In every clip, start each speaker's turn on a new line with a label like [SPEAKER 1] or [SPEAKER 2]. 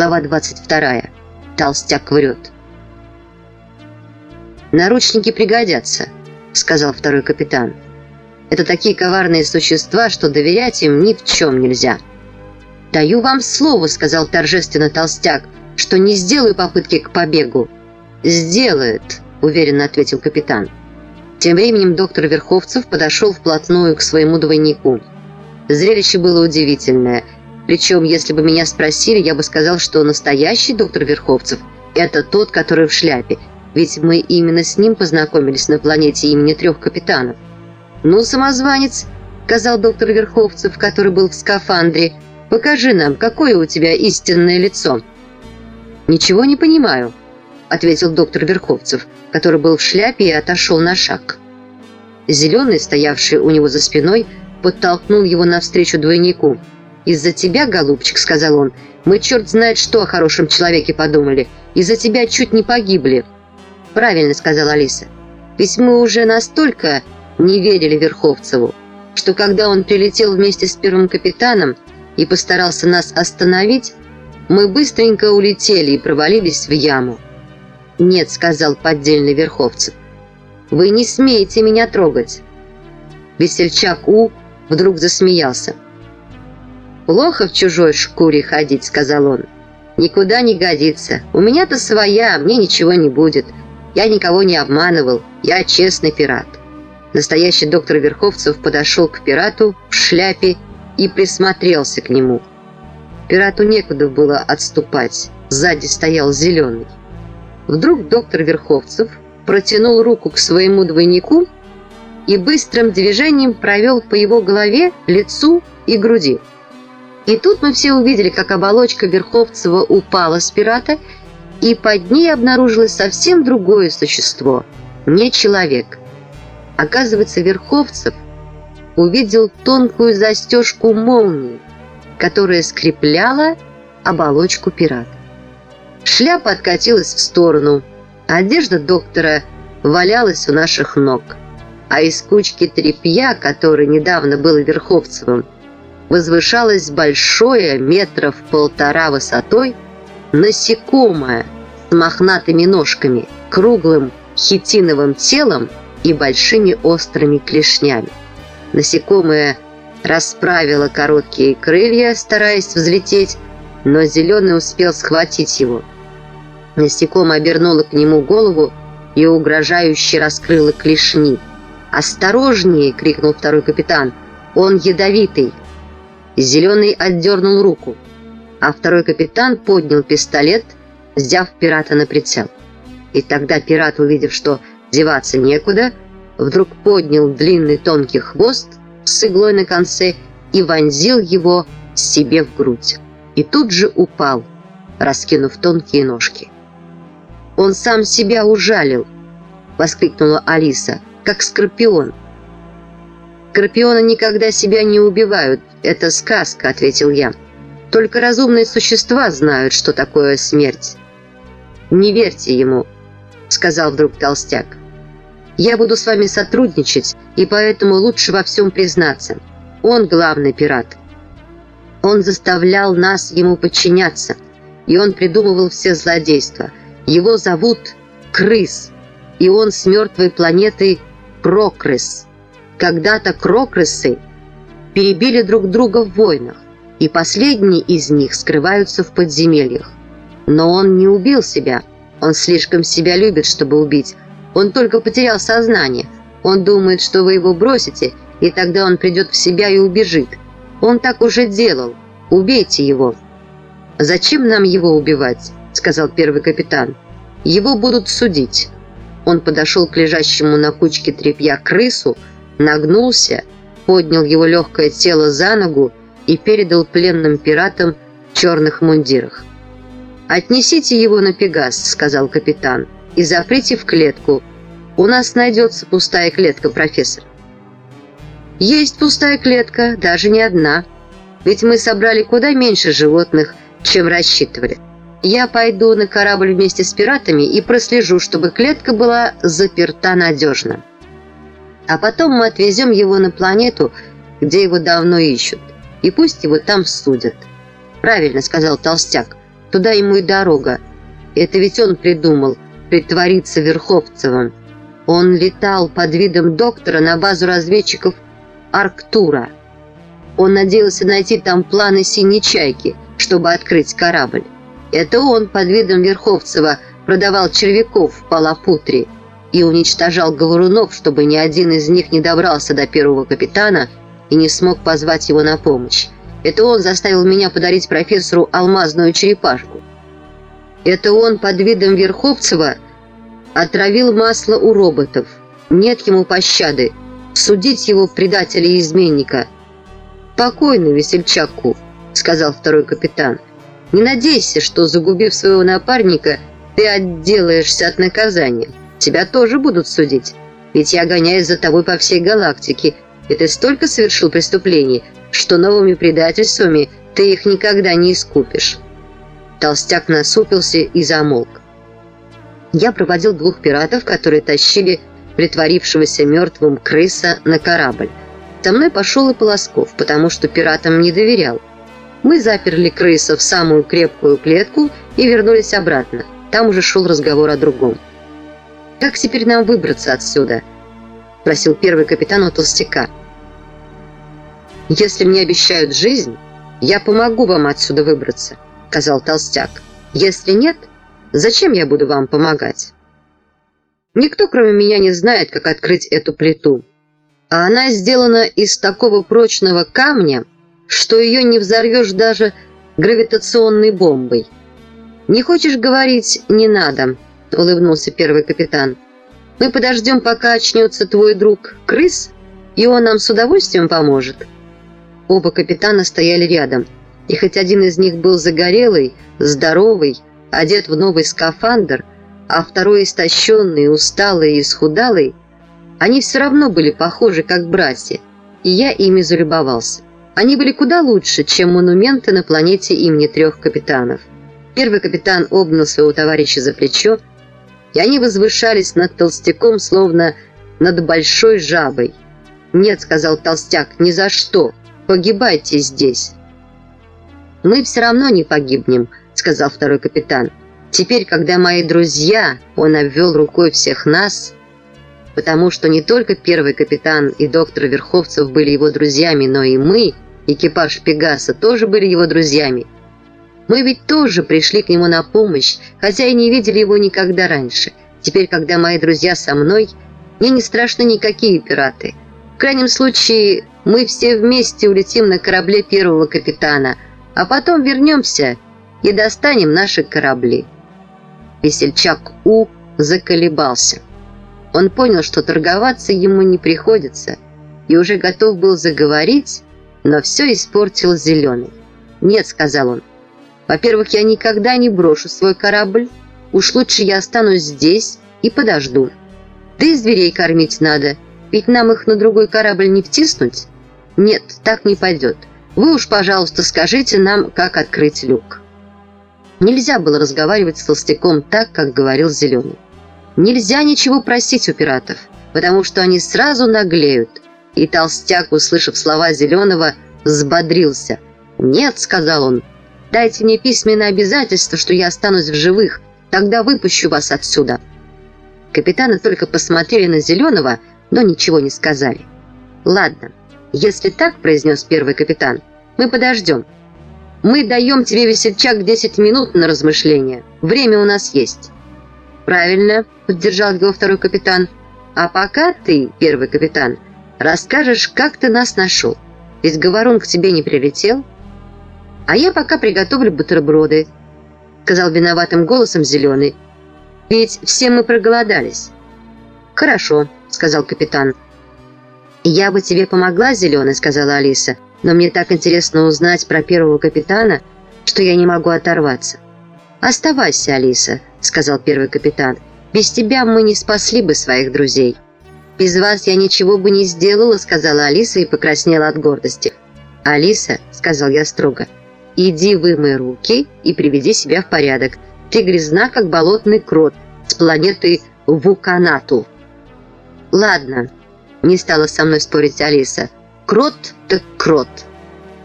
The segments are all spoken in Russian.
[SPEAKER 1] Глава 22. Толстяк врет. «Наручники пригодятся», — сказал второй капитан. «Это такие коварные существа, что доверять им ни в чем нельзя». «Даю вам слово», — сказал торжественно толстяк, «что не сделаю попытки к побегу». «Сделает», — уверенно ответил капитан. Тем временем доктор Верховцев подошел вплотную к своему двойнику. Зрелище было удивительное. Причем, если бы меня спросили, я бы сказал, что настоящий доктор Верховцев – это тот, который в шляпе, ведь мы именно с ним познакомились на планете имени трех капитанов. «Ну, самозванец», – сказал доктор Верховцев, который был в скафандре – Покажи нам, какое у тебя истинное лицо». «Ничего не понимаю», — ответил доктор Верховцев, который был в шляпе и отошел на шаг. Зеленый, стоявший у него за спиной, подтолкнул его навстречу двойнику. «Из-за тебя, голубчик», — сказал он, — «мы черт знает что о хорошем человеке подумали. Из-за тебя чуть не погибли». «Правильно», — сказала Алиса. «Ведь мы уже настолько не верили Верховцеву, что когда он прилетел вместе с первым капитаном, и постарался нас остановить, мы быстренько улетели и провалились в яму. «Нет», — сказал поддельный Верховцев, — «вы не смеете меня трогать». Весельчак У вдруг засмеялся. «Плохо в чужой шкуре ходить», — сказал он. «Никуда не годится. У меня-то своя, мне ничего не будет. Я никого не обманывал, я честный пират». Настоящий доктор Верховцев подошел к пирату в шляпе и присмотрелся к нему. Пирату некуда было отступать, сзади стоял зеленый. Вдруг доктор Верховцев протянул руку к своему двойнику и быстрым движением провел по его голове, лицу и груди. И тут мы все увидели, как оболочка Верховцева упала с пирата, и под ней обнаружилось совсем другое существо, не человек. Оказывается, Верховцев – увидел тонкую застежку молнии, которая скрепляла оболочку пирата. Шляпа откатилась в сторону, одежда доктора валялась у наших ног, а из кучки тряпья, который недавно был Верховцевым, возвышалось большое, метров полтора высотой, насекомое с мохнатыми ножками, круглым хитиновым телом и большими острыми клешнями. Насекомое расправило короткие крылья, стараясь взлететь, но Зеленый успел схватить его. Насекомое обернуло к нему голову и угрожающе раскрыло клешни. «Осторожнее!» — крикнул второй капитан. «Он ядовитый!» Зеленый отдернул руку, а второй капитан поднял пистолет, взяв пирата на прицел. И тогда пират, увидев, что деваться некуда, вдруг поднял длинный тонкий хвост с иглой на конце и вонзил его себе в грудь. И тут же упал, раскинув тонкие ножки. «Он сам себя ужалил!» — воскликнула Алиса, как скорпион. «Скорпионы никогда себя не убивают, это сказка», — ответил я. «Только разумные существа знают, что такое смерть». «Не верьте ему», — сказал вдруг толстяк. Я буду с вами сотрудничать, и поэтому лучше во всем признаться. Он главный пират. Он заставлял нас ему подчиняться, и он придумывал все злодейства. Его зовут Крыс, и он с мертвой планеты Прокрыс. Когда-то Крокрысы перебили друг друга в войнах, и последние из них скрываются в подземельях. Но он не убил себя, он слишком себя любит, чтобы убить, он только потерял сознание. Он думает, что вы его бросите, и тогда он придет в себя и убежит. Он так уже делал. Убейте его». «Зачем нам его убивать?» — сказал первый капитан. «Его будут судить». Он подошел к лежащему на кучке тряпья крысу, нагнулся, поднял его легкое тело за ногу и передал пленным пиратам в черных мундирах. «Отнесите его на Пегас», — сказал капитан и заприте в клетку. У нас найдется пустая клетка, профессор». «Есть пустая клетка, даже не одна. Ведь мы собрали куда меньше животных, чем рассчитывали. Я пойду на корабль вместе с пиратами и прослежу, чтобы клетка была заперта надежно. А потом мы отвезем его на планету, где его давно ищут, и пусть его там судят». «Правильно», — сказал Толстяк. Туда ему и дорога. Это ведь он придумал притвориться Верховцевым. Он летал под видом доктора на базу разведчиков Арктура. Он надеялся найти там планы «Синей чайки», чтобы открыть корабль. Это он под видом Верховцева продавал червяков в Палапутре и уничтожал говорунов, чтобы ни один из них не добрался до первого капитана и не смог позвать его на помощь. Это он заставил меня подарить профессору алмазную черепашку. Это он под видом Верховцева отравил масло у роботов. Нет ему пощады. Судить его предателя и изменника. «Покойно, весельчаку», — сказал второй капитан. «Не надейся, что, загубив своего напарника, ты отделаешься от наказания. Тебя тоже будут судить. Ведь я гоняюсь за тобой по всей галактике, и ты столько совершил преступлений, что новыми предательствами ты их никогда не искупишь». Толстяк насупился и замолк. Я проводил двух пиратов, которые тащили притворившегося мертвым крыса на корабль. Со мной пошел и Полосков, потому что пиратам не доверял. Мы заперли крыса в самую крепкую клетку и вернулись обратно. Там уже шел разговор о другом. «Как теперь нам выбраться отсюда?» – просил первый капитан у толстяка. «Если мне обещают жизнь, я помогу вам отсюда выбраться», — сказал толстяк. «Если нет, зачем я буду вам помогать?» Никто, кроме меня, не знает, как открыть эту плиту. А она сделана из такого прочного камня, что ее не взорвешь даже гравитационной бомбой. «Не хочешь говорить? Не надо», — улыбнулся первый капитан. «Мы подождем, пока очнется твой друг крыс, и он нам с удовольствием поможет». Оба капитана стояли рядом, и хоть один из них был загорелый, здоровый, одет в новый скафандр, а второй истощенный, усталый и исхудалый, они все равно были похожи как братья, и я ими залюбовался. Они были куда лучше, чем монументы на планете имени трех капитанов. Первый капитан обнял своего товарища за плечо, и они возвышались над толстяком, словно над большой жабой. «Нет», — сказал толстяк, — «ни за что погибайте здесь». «Мы все равно не погибнем», — сказал второй капитан. «Теперь, когда мои друзья...» — он обвел рукой всех нас, потому что не только первый капитан и доктор Верховцев были его друзьями, но и мы, экипаж Пегаса, тоже были его друзьями. Мы ведь тоже пришли к нему на помощь, хотя и не видели его никогда раньше. Теперь, когда мои друзья со мной, мне не страшны никакие пираты. В крайнем случае, мы все вместе улетим на корабле первого капитана, а потом вернемся и достанем наши корабли». Весельчак У заколебался. Он понял, что торговаться ему не приходится, и уже готов был заговорить, но все испортил Зеленый. «Нет», — сказал он, — «во-первых, я никогда не брошу свой корабль, уж лучше я останусь здесь и подожду. Да и зверей кормить надо, ведь нам их на другой корабль не втиснуть». «Нет, так не пойдет. Вы уж, пожалуйста, скажите нам, как открыть люк». Нельзя было разговаривать с толстяком так, как говорил Зеленый. Нельзя ничего просить у пиратов, потому что они сразу наглеют. И толстяк, услышав слова Зеленого, взбодрился. «Нет», — сказал он, — «дайте мне письменное обязательство, что я останусь в живых, тогда выпущу вас отсюда». Капитаны только посмотрели на Зеленого, но ничего не сказали. «Ладно, «Если так», — произнес первый капитан, — «мы подождем. Мы даем тебе, весельчак, 10 минут на размышление. Время у нас есть». «Правильно», — поддержал его второй капитан. «А пока ты, первый капитан, расскажешь, как ты нас нашел. Ведь Говорун к тебе не прилетел». «А я пока приготовлю бутерброды», — сказал виноватым голосом Зеленый. «Ведь все мы проголодались». «Хорошо», — сказал капитан. «Я бы тебе помогла, Зеленый», — сказала Алиса, «но мне так интересно узнать про первого капитана, что я не могу оторваться». «Оставайся, Алиса», — сказал первый капитан. «Без тебя мы не спасли бы своих друзей». «Без вас я ничего бы не сделала», — сказала Алиса и покраснела от гордости. «Алиса», — сказал я строго, — «иди вымой руки и приведи себя в порядок. Ты грязна, как болотный крот с планеты Вуканату». «Ладно», не стала со мной спорить Алиса. «Крот так крот!»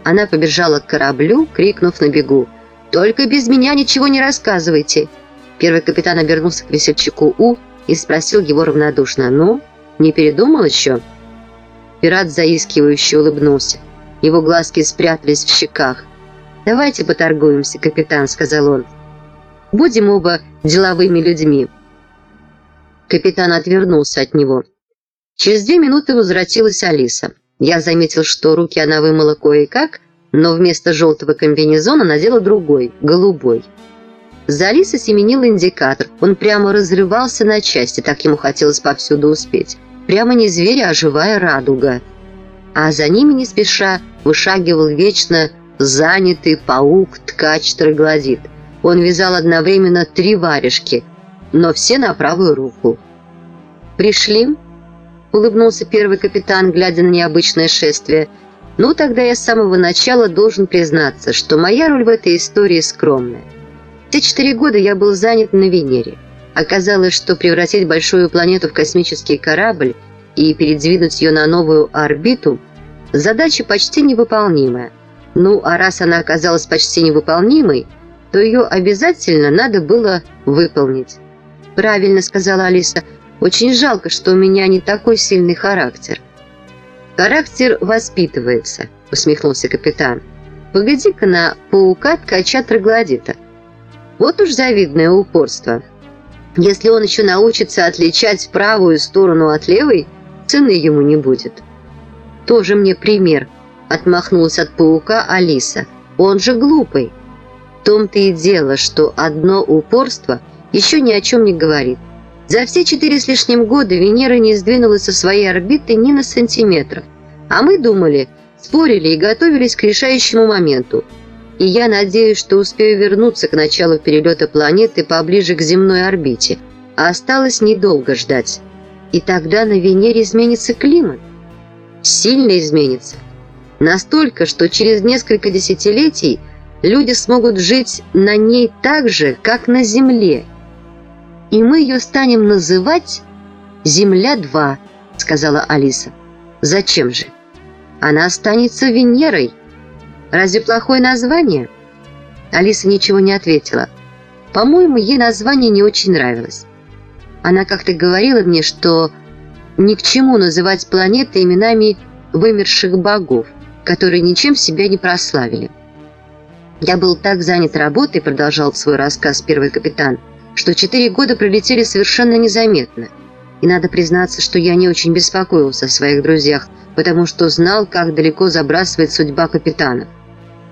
[SPEAKER 1] Она побежала к кораблю, крикнув на бегу. Только без меня ничего не рассказывайте!» Первый капитан обернулся к весельчаку У и спросил его равнодушно. «Ну, не передумал еще?» Пират заискивающе улыбнулся. Его глазки спрятались в щеках. «Давайте поторгуемся, капитан», — сказал он. «Будем оба деловыми людьми». Капитан отвернулся от него. Через две минуты возвратилась Алиса. Я заметил, что руки она вымыла кое-как, но вместо желтого комбинезона надела другой, голубой. За Алисой семенил индикатор. Он прямо разрывался на части, так ему хотелось повсюду успеть. Прямо не зверь, а живая радуга. А за ними не спеша вышагивал вечно занятый паук-ткач-троглодит. Он вязал одновременно три варежки, но все на правую руку. «Пришли?» – улыбнулся первый капитан, глядя на необычное шествие. «Ну, тогда я с самого начала должен признаться, что моя роль в этой истории скромная. Все четыре года я был занят на Венере. Оказалось, что превратить большую планету в космический корабль и передвинуть ее на новую орбиту – задача почти невыполнимая. Ну, а раз она оказалась почти невыполнимой, то ее обязательно надо было выполнить. «Правильно», – сказала Алиса, – «очень жалко, что у меня не такой сильный характер». «Характер воспитывается», – усмехнулся капитан. «Погоди-ка на паука-ткача троглодита». Вот уж завидное упорство. Если он еще научится отличать правую сторону от левой, цены ему не будет. Тоже мне пример, отмахнулась от паука Алиса. Он же глупый. В том-то и дело, что одно упорство еще ни о чем не говорит. За все четыре с лишним года Венера не сдвинулась со своей орбиты ни на сантиметр. А мы думали, спорили и готовились к решающему моменту – и я надеюсь, что успею вернуться к началу перелета планеты поближе к земной орбите, а осталось недолго ждать. И тогда на Венере изменится климат. Сильно изменится. Настолько, что через несколько десятилетий люди смогут жить на ней так же, как на Земле. И мы ее станем называть «Земля-2», сказала Алиса. Зачем же? Она останется Венерой. Разве плохое название?» Алиса ничего не ответила. По-моему, ей название не очень нравилось. Она как-то говорила мне, что ни к чему называть планеты именами вымерших богов, которые ничем себя не прославили. «Я был так занят работой», — продолжал свой рассказ первый капитан, «что четыре года пролетели совершенно незаметно. И надо признаться, что я не очень беспокоился о своих друзьях, потому что знал, как далеко забрасывает судьба капитанов.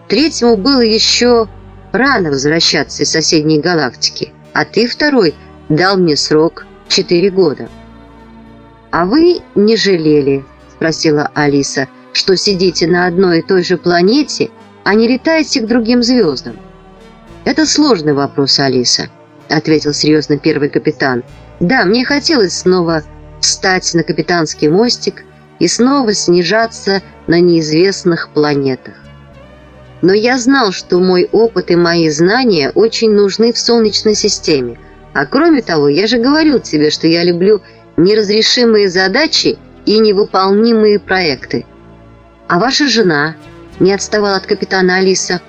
[SPEAKER 1] Третьему было еще рано возвращаться из соседней галактики, а ты, второй, дал мне срок четыре года. «А вы не жалели?» – спросила Алиса, – «что сидите на одной и той же планете, а не летаете к другим звездам?» «Это сложный вопрос, Алиса», – ответил серьезно первый капитан. «Да, мне хотелось снова встать на капитанский мостик и снова снижаться на неизвестных планетах. Но я знал, что мой опыт и мои знания очень нужны в Солнечной системе. А кроме того, я же говорил тебе, что я люблю неразрешимые задачи и невыполнимые проекты. А ваша жена, не отставала от капитана Алиса,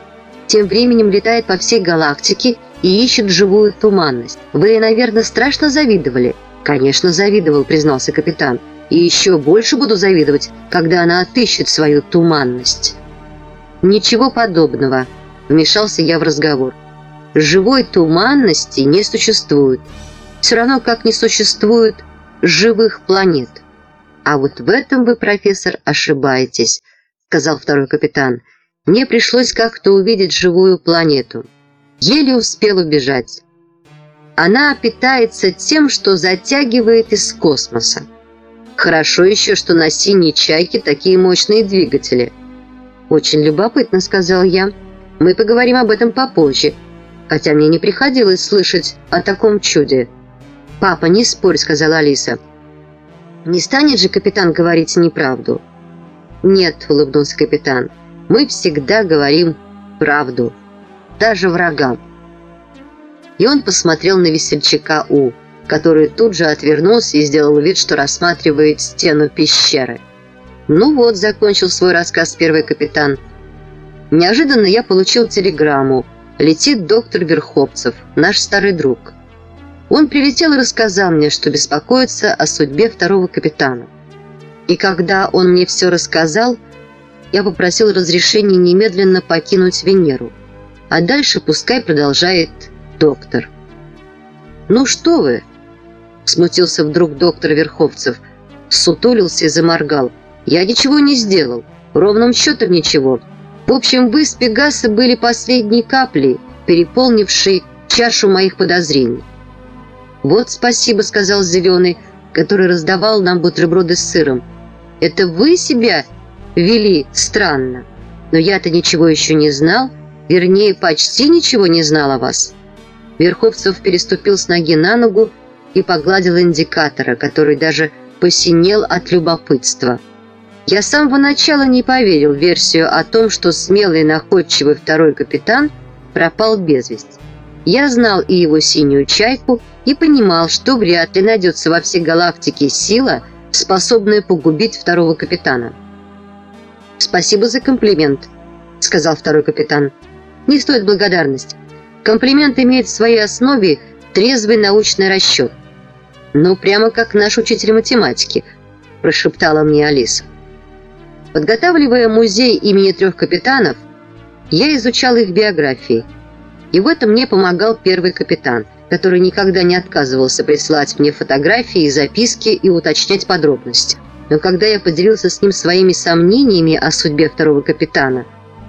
[SPEAKER 1] тем временем летает по всей галактике и ищет живую туманность. Вы, наверное, страшно завидовали. Конечно, завидовал, признался капитан. И еще больше буду завидовать, когда она отыщет свою туманность. «Ничего подобного», – вмешался я в разговор. «Живой туманности не существует. Все равно, как не существует живых планет». «А вот в этом вы, профессор, ошибаетесь», – сказал второй капитан. «Мне пришлось как-то увидеть живую планету. Еле успел убежать. Она питается тем, что затягивает из космоса. Хорошо еще, что на синей чайке такие мощные двигатели – «Очень любопытно», — сказал я. «Мы поговорим об этом попозже, хотя мне не приходилось слышать о таком чуде». «Папа, не спорь», — сказала Алиса. «Не станет же капитан говорить неправду?» «Нет», — улыбнулся капитан, — «мы всегда говорим правду, даже врагам». И он посмотрел на весельчака У, который тут же отвернулся и сделал вид, что рассматривает стену пещеры. «Ну вот», — закончил свой рассказ первый капитан. «Неожиданно я получил телеграмму. летит доктор Верховцев, наш старый друг. Он прилетел и рассказал мне, что беспокоится о судьбе второго капитана. И когда он мне все рассказал, я попросил разрешения немедленно покинуть Венеру. А дальше пускай продолжает доктор. «Ну что вы?» – смутился вдруг доктор Верховцев. Сутулился и заморгал. «Я ничего не сделал. Ровным счетом ничего. В общем, вы с Пегаса были последней каплей, переполнившей чашу моих подозрений». «Вот спасибо», – сказал Зеленый, который раздавал нам бутерброды с сыром. «Это вы себя вели странно. Но я-то ничего еще не знал, вернее, почти ничего не знал о вас». Верховцев переступил с ноги на ногу и погладил индикатора, который даже посинел от любопытства. Я с самого начала не поверил версию о том, что смелый находчивый второй капитан пропал без вести. Я знал и его синюю чайку, и понимал, что вряд ли найдется во всей галактике сила, способная погубить второго капитана. «Спасибо за комплимент», — сказал второй капитан. «Не стоит благодарности. Комплимент имеет в своей основе трезвый научный расчет. «Ну, прямо как наш учитель математики», – прошептала мне Алиса. Подготавливая музей имени трех капитанов, я изучал их биографии. И в этом мне помогал первый капитан, который никогда не отказывался прислать мне фотографии и записки и уточнять подробности. Но когда я поделился с ним своими сомнениями о судьбе второго капитана,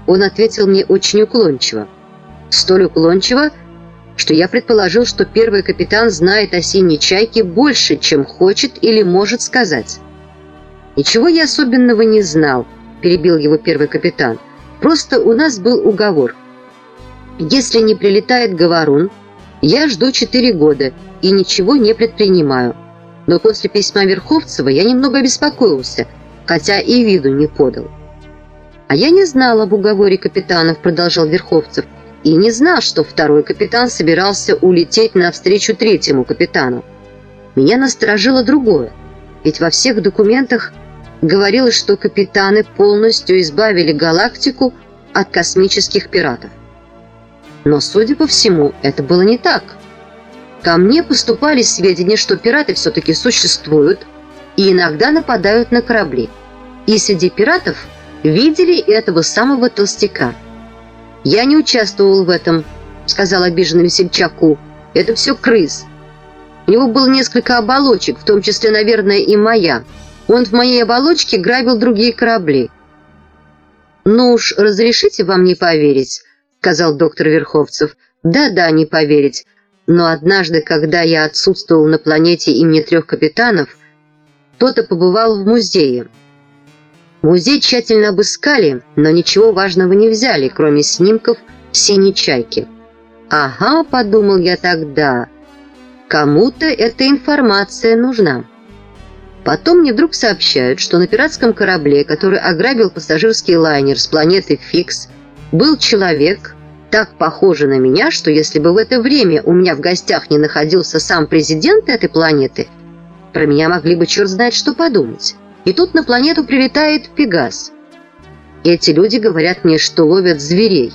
[SPEAKER 1] он ответил мне очень уклончиво столь уклончиво, что я предположил, что первый капитан знает о синей чайке больше, чем хочет или может сказать. «Ничего я особенного не знал», – перебил его первый капитан. «Просто у нас был уговор. Если не прилетает говорун, я жду четыре года и ничего не предпринимаю. Но после письма Верховцева я немного обеспокоился, хотя и виду не подал». «А я не знал об уговоре капитанов», – продолжал Верховцев и не знал, что второй капитан собирался улететь навстречу третьему капитану. Меня насторожило другое, ведь во всех документах говорилось, что капитаны полностью избавили галактику от космических пиратов. Но, судя по всему, это было не так. Ко мне поступали сведения, что пираты все-таки существуют и иногда нападают на корабли. И среди пиратов видели этого самого толстяка – «Я не участвовал в этом», — сказал обиженный весельчаку. «Это все крыс. У него было несколько оболочек, в том числе, наверное, и моя. Он в моей оболочке грабил другие корабли». «Ну уж, разрешите вам не поверить», — сказал доктор Верховцев. «Да-да, не поверить. Но однажды, когда я отсутствовал на планете имени трех капитанов, кто-то побывал в музее». Музей тщательно обыскали, но ничего важного не взяли, кроме снимков синей чайки. «Ага», — подумал я тогда, — «кому-то эта информация нужна». Потом мне вдруг сообщают, что на пиратском корабле, который ограбил пассажирский лайнер с планеты Фикс, был человек, так похожий на меня, что если бы в это время у меня в гостях не находился сам президент этой планеты, про меня могли бы черт знать что подумать. И тут на планету прилетает Пегас. Эти люди говорят мне, что ловят зверей,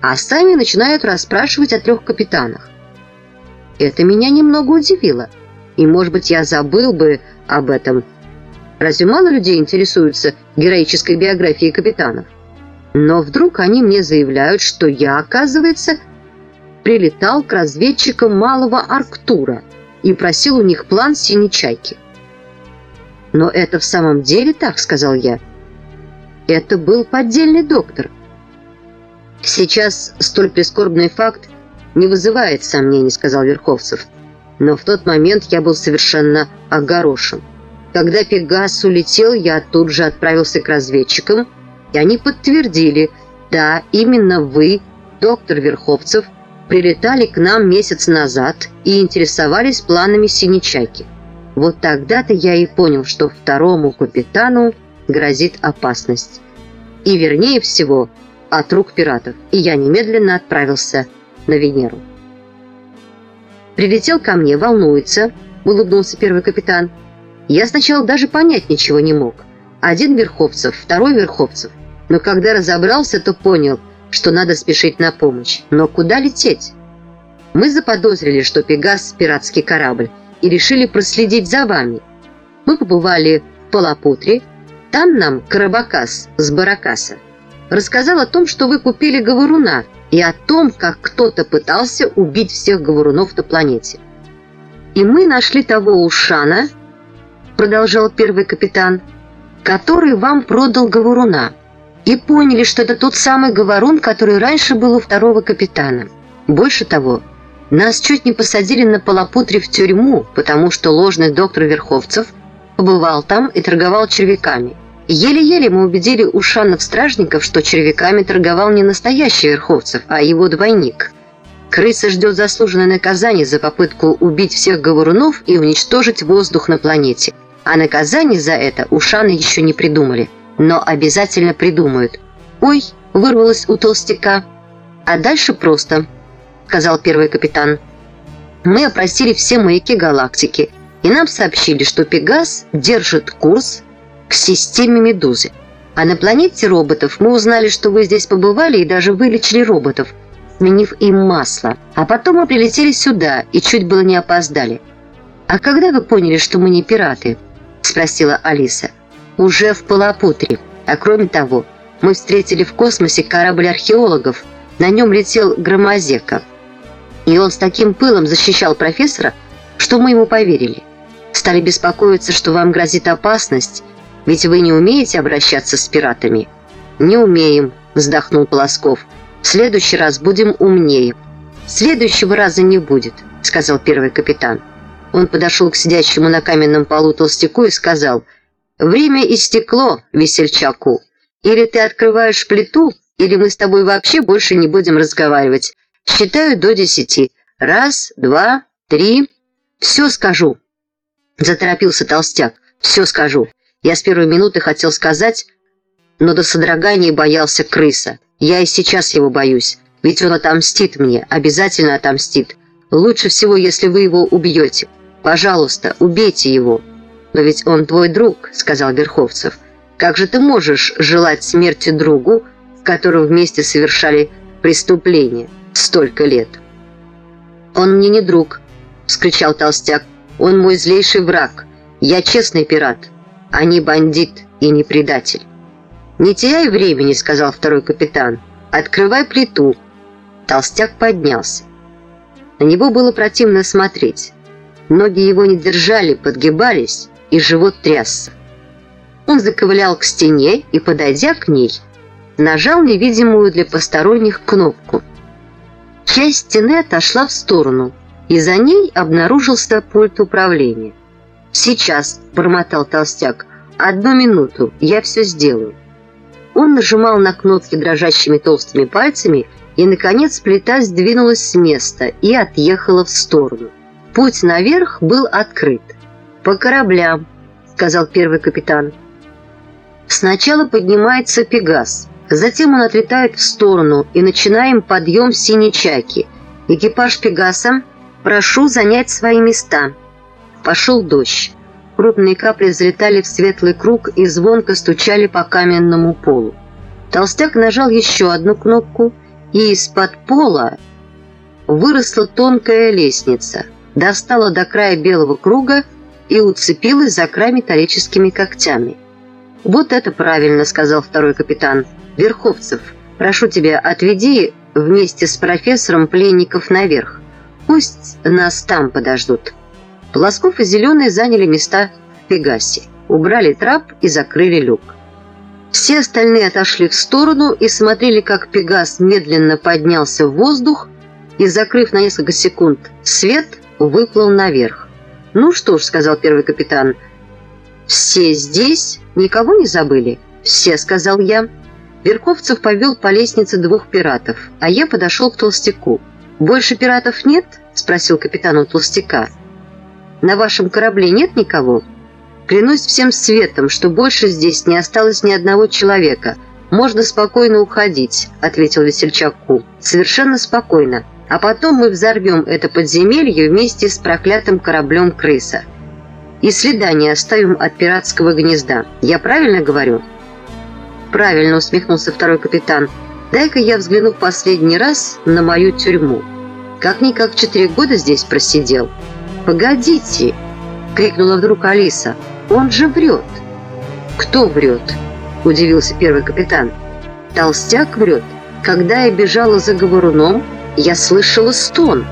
[SPEAKER 1] а сами начинают расспрашивать о трех капитанах. Это меня немного удивило, и, может быть, я забыл бы об этом. Разве мало людей интересуются героической биографией капитанов? Но вдруг они мне заявляют, что я, оказывается, прилетал к разведчикам малого Арктура и просил у них план синей чайки. «Но это в самом деле так», — сказал я. «Это был поддельный доктор». «Сейчас столь прискорбный факт не вызывает сомнений», — сказал Верховцев. «Но в тот момент я был совершенно огорошен. Когда Пегас улетел, я тут же отправился к разведчикам, и они подтвердили, да, именно вы, доктор Верховцев, прилетали к нам месяц назад и интересовались планами Синичаки. Вот тогда-то я и понял, что второму капитану грозит опасность. И вернее всего, от рук пиратов. И я немедленно отправился на Венеру. «Прилетел ко мне, волнуется», — улыбнулся первый капитан. «Я сначала даже понять ничего не мог. Один Верховцев, второй Верховцев. Но когда разобрался, то понял, что надо спешить на помощь. Но куда лететь? Мы заподозрили, что «Пегас» – пиратский корабль, и решили проследить за вами. Мы побывали в Палапутре, там нам Карабакас с Баракаса рассказал о том, что вы купили говоруна, и о том, как кто-то пытался убить всех говорунов на планете. И мы нашли того Ушана, продолжал первый капитан, который вам продал говоруна, и поняли, что это тот самый говорун, который раньше был у второго капитана. Больше того, нас чуть не посадили на Полопутре в тюрьму, потому что ложный доктор Верховцев побывал там и торговал червяками. Еле-еле мы убедили ушанов-стражников, что червяками торговал не настоящий Верховцев, а его двойник. Крыса ждет заслуженное наказание за попытку убить всех говорунов и уничтожить воздух на планете. А наказание за это ушаны еще не придумали, но обязательно придумают. «Ой!» – вырвалось у толстяка. «А дальше просто», – сказал первый капитан. «Мы опросили все маяки галактики, и нам сообщили, что Пегас держит курс к системе Медузы. А на планете роботов мы узнали, что вы здесь побывали и даже вылечили роботов, сменив им масло. А потом мы прилетели сюда и чуть было не опоздали. «А когда вы поняли, что мы не пираты?» – спросила Алиса. «Уже в Палапутре. А кроме того, мы встретили в космосе корабль археологов. На нем летел Громозека. И он с таким пылом защищал профессора, что мы ему поверили. Стали беспокоиться, что вам грозит опасность, ведь вы не умеете обращаться с пиратами». «Не умеем», – вздохнул Полосков. «В следующий раз будем умнее». «Следующего раза не будет», – сказал первый капитан. Он подошел к сидящему на каменном полу толстяку и сказал, «Время истекло, весельчаку. Или ты открываешь плиту, или мы с тобой вообще больше не будем разговаривать. Считаю до десяти. Раз, два, три. Все скажу». Заторопился толстяк. «Все скажу. Я с первой минуты хотел сказать, но до содрогания боялся крыса. Я и сейчас его боюсь, ведь он отомстит мне, обязательно отомстит. Лучше всего, если вы его убьете. Пожалуйста, убейте его». «Но ведь он твой друг», — сказал Верховцев. «Как же ты можешь желать смерти другу, с которым вместе совершали преступление столько лет?» «Он мне не друг», — вскричал Толстяк. «Он мой злейший враг. Я честный пират, а не бандит и не предатель». «Не теряй времени», — сказал второй капитан. «Открывай плиту». Толстяк поднялся. На него было противно смотреть. Ноги его не держали, подгибались, и живот трясся. Он заковылял к стене и, подойдя к ней, нажал невидимую для посторонних кнопку. Часть стены отошла в сторону, и за ней обнаружился пульт управления. «Сейчас», – бормотал толстяк, – «одну минуту, я все сделаю». Он нажимал на кнопки дрожащими толстыми пальцами, и, наконец, плита сдвинулась с места и отъехала в сторону. Путь наверх был открыт. «По кораблям», — сказал первый капитан. Сначала поднимается Пегас, затем он отлетает в сторону и начинаем подъем синей чайки. Экипаж Пегаса, прошу занять свои места. Пошел дождь. Крупные капли взлетали в светлый круг и звонко стучали по каменному полу. Толстяк нажал еще одну кнопку, и из-под пола выросла тонкая лестница – достала до края белого круга и уцепилась за край металлическими когтями. «Вот это правильно», — сказал второй капитан. «Верховцев, прошу тебя, отведи вместе с профессором пленников наверх. Пусть нас там подождут». Полосков и Зеленый заняли места в Пегасе, убрали трап и закрыли люк. Все остальные отошли в сторону и смотрели, как Пегас медленно поднялся в воздух и, закрыв на несколько секунд свет, выплыл наверх. «Ну что ж», — сказал первый капитан, — «все здесь? Никого не забыли?» «Все», — сказал я. Верховцев повел по лестнице двух пиратов, а я подошел к толстяку. «Больше пиратов нет?» — спросил капитан у толстяка. «На вашем корабле нет никого?» «Клянусь всем светом, что больше здесь не осталось ни одного человека. Можно спокойно уходить», — ответил весельчаку. «Совершенно спокойно. А потом мы взорвем это подземелье вместе с проклятым кораблем «Крыса». И следа не оставим от пиратского гнезда. Я правильно говорю?» «Правильно», — усмехнулся второй капитан. Дай-ка я взгляну в последний раз на мою тюрьму. Как-никак четыре года здесь просидел. Погодите!» — крикнула вдруг Алиса. «Он же врет!» «Кто врет?» — удивился первый капитан. «Толстяк врет. Когда я бежала за говоруном, я слышала стон».